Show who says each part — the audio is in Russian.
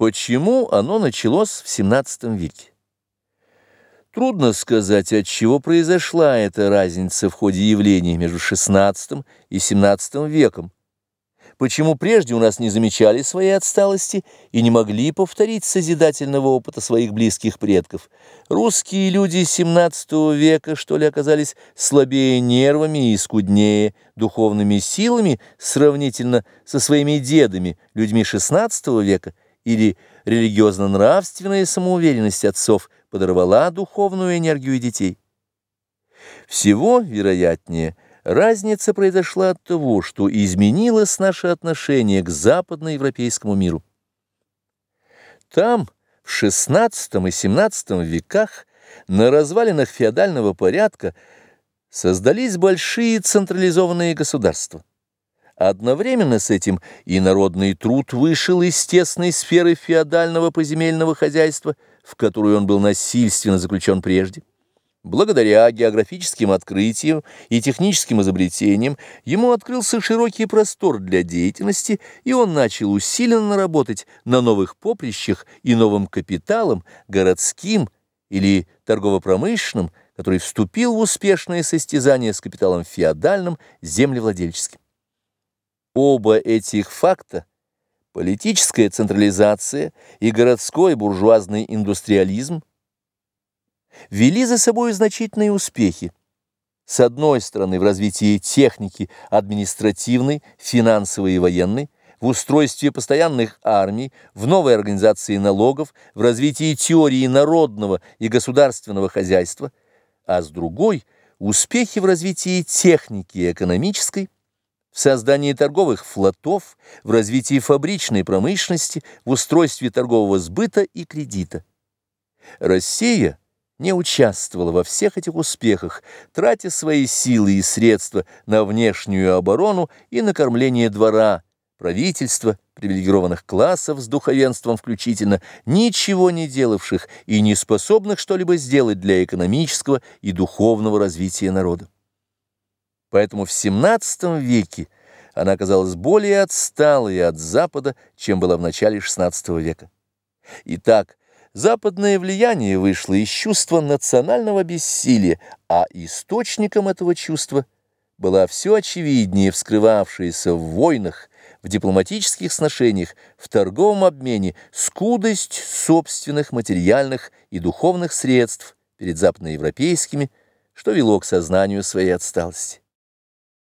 Speaker 1: Почему оно началось в XVII веке? Трудно сказать, от чего произошла эта разница в ходе явлений между XVI и XVII веком. Почему прежде у нас не замечали своей отсталости и не могли повторить созидательного опыта своих близких предков? Русские люди XVII века, что ли, оказались слабее нервами и скуднее духовными силами сравнительно со своими дедами, людьми XVI века, или религиозно-нравственная самоуверенность отцов подорвала духовную энергию детей. Всего, вероятнее, разница произошла от того, что изменилось наше отношение к западноевропейскому миру. Там, в XVI и XVII веках, на развалинах феодального порядка создались большие централизованные государства. Одновременно с этим и народный труд вышел из тесной сферы феодального поземельного хозяйства, в которую он был насильственно заключен прежде. Благодаря географическим открытиям и техническим изобретениям ему открылся широкий простор для деятельности, и он начал усиленно работать на новых поприщах и новым капиталом, городским или торгово-промышленным, который вступил в успешное состязание с капиталом феодальным, землевладельческим. Оба этих факта, политическая централизация и городской буржуазный индустриализм, вели за собой значительные успехи. С одной стороны, в развитии техники административной, финансовой и военной, в устройстве постоянных армий, в новой организации налогов, в развитии теории народного и государственного хозяйства, а с другой – успехи в развитии техники экономической, в создании торговых флотов, в развитии фабричной промышленности, в устройстве торгового сбыта и кредита. Россия не участвовала во всех этих успехах, тратя свои силы и средства на внешнюю оборону и на кормление двора, правительства, привилегированных классов с духовенством включительно, ничего не делавших и не способных что-либо сделать для экономического и духовного развития народа. Поэтому в XVII веке она оказалась более отсталой от Запада, чем была в начале XVI века. Итак, западное влияние вышло из чувства национального бессилия, а источником этого чувства была все очевиднее вскрывавшаяся в войнах, в дипломатических сношениях, в торговом обмене скудость собственных материальных и духовных средств перед западноевропейскими, что вело к сознанию своей отсталости.